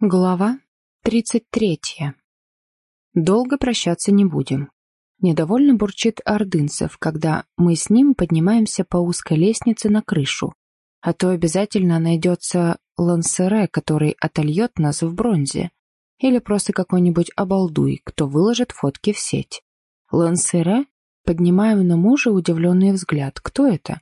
Глава 33. Долго прощаться не будем. Недовольно бурчит Ордынцев, когда мы с ним поднимаемся по узкой лестнице на крышу. А то обязательно найдется лансере, который отольет нас в бронзе. Или просто какой-нибудь обалдуй, кто выложит фотки в сеть. Лансере? Поднимаю на мужа удивленный взгляд. Кто это?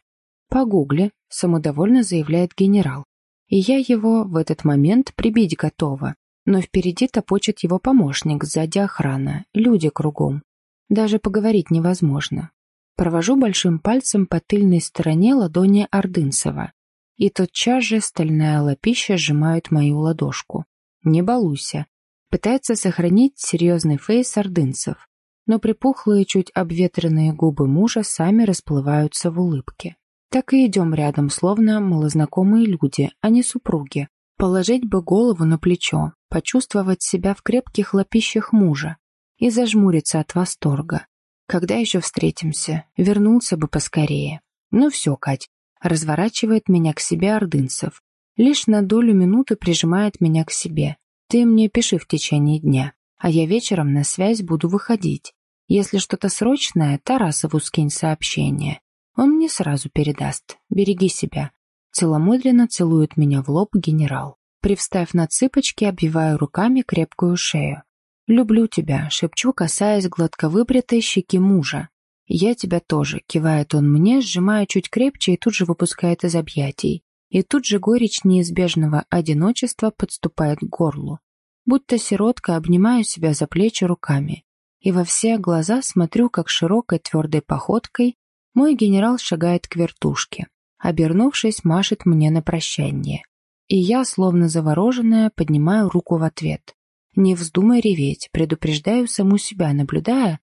Погугли, самодовольно заявляет генерал и я его в этот момент прибить готова. Но впереди топочет его помощник, сзади охрана, люди кругом. Даже поговорить невозможно. Провожу большим пальцем по тыльной стороне ладони Ордынцева, и тотчас же стальная лапища сжимает мою ладошку. Не балуйся. Пытается сохранить серьезный фейс Ордынцев, но припухлые, чуть обветренные губы мужа сами расплываются в улыбке. Так и идем рядом, словно малознакомые люди, а не супруги. Положить бы голову на плечо, почувствовать себя в крепких лапищах мужа и зажмуриться от восторга. Когда еще встретимся? Вернулся бы поскорее. Ну все, Кать, разворачивает меня к себе Ордынцев. Лишь на долю минуты прижимает меня к себе. Ты мне пиши в течение дня, а я вечером на связь буду выходить. Если что-то срочное, Тарасову скинь сообщение. Он мне сразу передаст. Береги себя. Целомудренно целует меня в лоб генерал. Привстав на цыпочки, обвиваю руками крепкую шею. «Люблю тебя», — шепчу, касаясь гладко выбритой щеки мужа. «Я тебя тоже», — кивает он мне, сжимая чуть крепче и тут же выпускает из объятий. И тут же горечь неизбежного одиночества подступает к горлу. Будто сиротка обнимаю себя за плечи руками. И во все глаза смотрю, как широкой твердой походкой мой генерал шагает к вертушке. Обернувшись, машет мне на прощание. И я, словно завороженная, поднимаю руку в ответ. Не вздумай реветь, предупреждаю саму себя, наблюдая,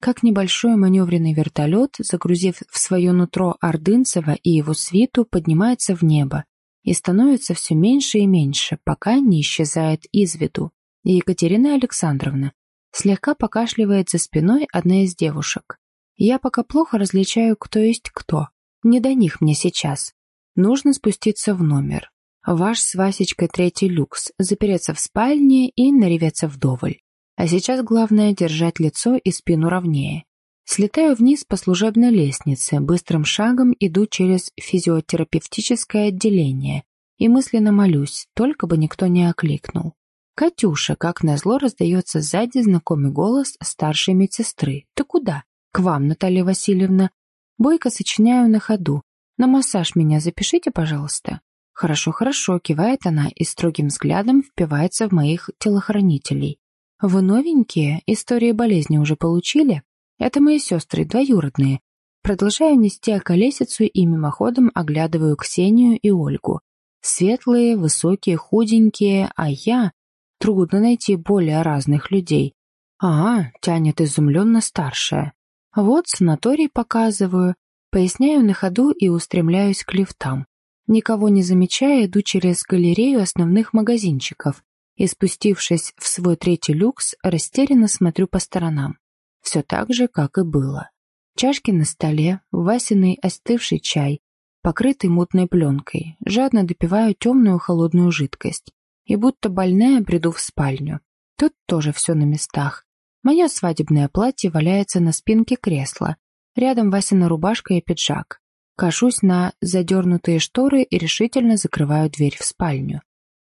как небольшой маневренный вертолет, загрузив в свое нутро Ордынцева и его свиту, поднимается в небо и становится все меньше и меньше, пока не исчезает из виду. Екатерина Александровна слегка покашливает за спиной одна из девушек. Я пока плохо различаю, кто есть кто. Не до них мне сейчас. Нужно спуститься в номер. Ваш с Васечкой третий люкс, запереться в спальне и нареветься вдоволь. А сейчас главное держать лицо и спину ровнее. Слетаю вниз по служебной лестнице, быстрым шагом иду через физиотерапевтическое отделение и мысленно молюсь, только бы никто не окликнул. «Катюша», как назло, раздается сзади знакомый голос старшей медсестры. «Ты куда?» «К вам, Наталья Васильевна. Бойко сочиняю на ходу. На массаж меня запишите, пожалуйста». «Хорошо, хорошо», — кивает она и строгим взглядом впивается в моих телохранителей. «Вы новенькие? Истории болезни уже получили? Это мои сестры, двоюродные». Продолжаю нести околесицу и мимоходом оглядываю Ксению и Ольгу. Светлые, высокие, худенькие, а я... Трудно найти более разных людей. «А, — тянет изумленно старшая. Вот санаторий показываю, поясняю на ходу и устремляюсь к лифтам. Никого не замечая, иду через галерею основных магазинчиков и, спустившись в свой третий люкс, растерянно смотрю по сторонам. Все так же, как и было. Чашки на столе, васиный остывший чай, покрытый мутной пленкой, жадно допиваю темную холодную жидкость и будто больная бреду в спальню. Тут тоже все на местах. Мое свадебное платье валяется на спинке кресла. Рядом Васина рубашка и пиджак. Кашусь на задернутые шторы и решительно закрываю дверь в спальню.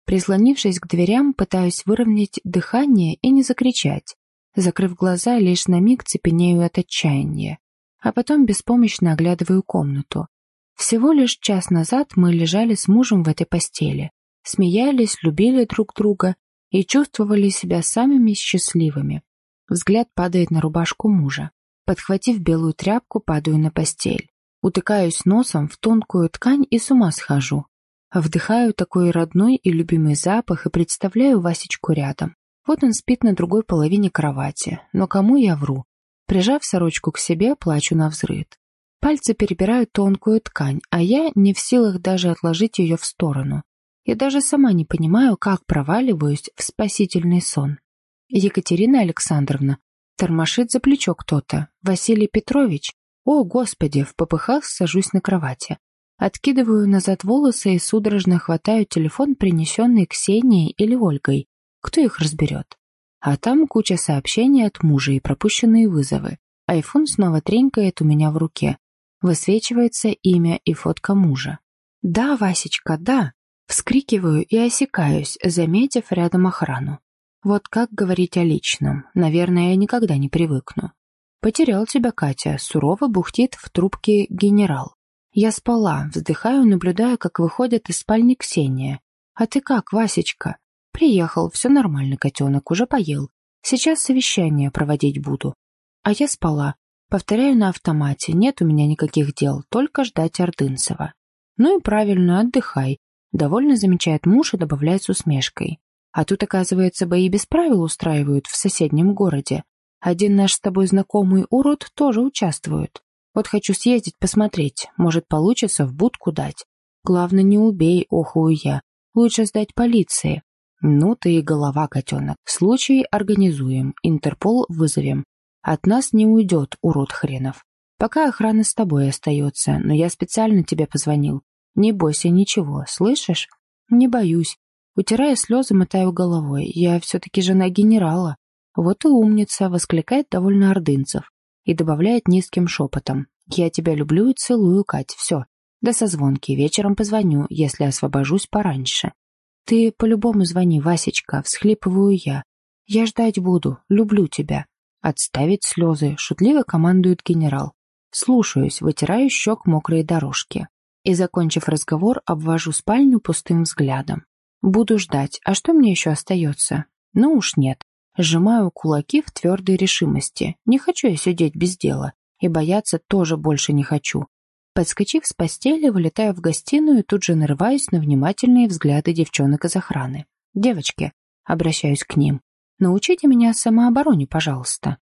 Прислонившись к дверям, пытаюсь выровнять дыхание и не закричать. Закрыв глаза, лишь на миг цепенею от отчаяния. А потом беспомощно оглядываю комнату. Всего лишь час назад мы лежали с мужем в этой постели. Смеялись, любили друг друга и чувствовали себя самыми счастливыми. Взгляд падает на рубашку мужа. Подхватив белую тряпку, падаю на постель. Утыкаюсь носом в тонкую ткань и с ума схожу. Вдыхаю такой родной и любимый запах и представляю Васечку рядом. Вот он спит на другой половине кровати. Но кому я вру? Прижав сорочку к себе, плачу на взрыд. Пальцы перебирают тонкую ткань, а я не в силах даже отложить ее в сторону. Я даже сама не понимаю, как проваливаюсь в спасительный сон. Екатерина Александровна. Тормошит за плечо кто-то. Василий Петрович. О, Господи, в попыхах сажусь на кровати. Откидываю назад волосы и судорожно хватаю телефон, принесенный Ксенией или Ольгой. Кто их разберет? А там куча сообщений от мужа и пропущенные вызовы. Айфон снова тренькает у меня в руке. Высвечивается имя и фотка мужа. «Да, Васечка, да!» Вскрикиваю и осекаюсь, заметив рядом охрану. Вот как говорить о личном, наверное, я никогда не привыкну. «Потерял тебя, Катя», сурово бухтит в трубке генерал. Я спала, вздыхаю, наблюдая, как выходит из спальни Ксения. «А ты как, Васечка?» «Приехал, все нормально, котенок, уже поел. Сейчас совещание проводить буду». А я спала. Повторяю на автомате, нет у меня никаких дел, только ждать Ордынцева. Ну и правильно, отдыхай. Довольно замечает муж и добавляет с усмешкой. А тут, оказывается, бои без правил устраивают в соседнем городе. Один наш с тобой знакомый урод тоже участвует. Вот хочу съездить посмотреть, может, получится в будку дать. Главное, не убей, охую я. Лучше сдать полиции. Ну ты и голова, котенок. Случай организуем, Интерпол вызовем. От нас не уйдет, урод хренов. Пока охрана с тобой остается, но я специально тебе позвонил. Не бойся ничего, слышишь? Не боюсь. Утирая слезы, мотаю головой. Я все-таки жена генерала. Вот и умница, воскликает довольно ордынцев. И добавляет низким шепотом. Я тебя люблю и целую, Кать, все. До созвонки, вечером позвоню, если освобожусь пораньше. Ты по-любому звони, Васечка, всхлипываю я. Я ждать буду, люблю тебя. Отставить слезы, шутливо командует генерал. Слушаюсь, вытираю щек мокрые дорожки. И, закончив разговор, обвожу спальню пустым взглядом. Буду ждать, а что мне еще остается? Ну уж нет. Сжимаю кулаки в твердой решимости. Не хочу я сидеть без дела. И бояться тоже больше не хочу. Подскочив с постели, вылетаю в гостиную и тут же нарываюсь на внимательные взгляды девчонок из охраны. «Девочки», — обращаюсь к ним, — «научите меня самообороне, пожалуйста».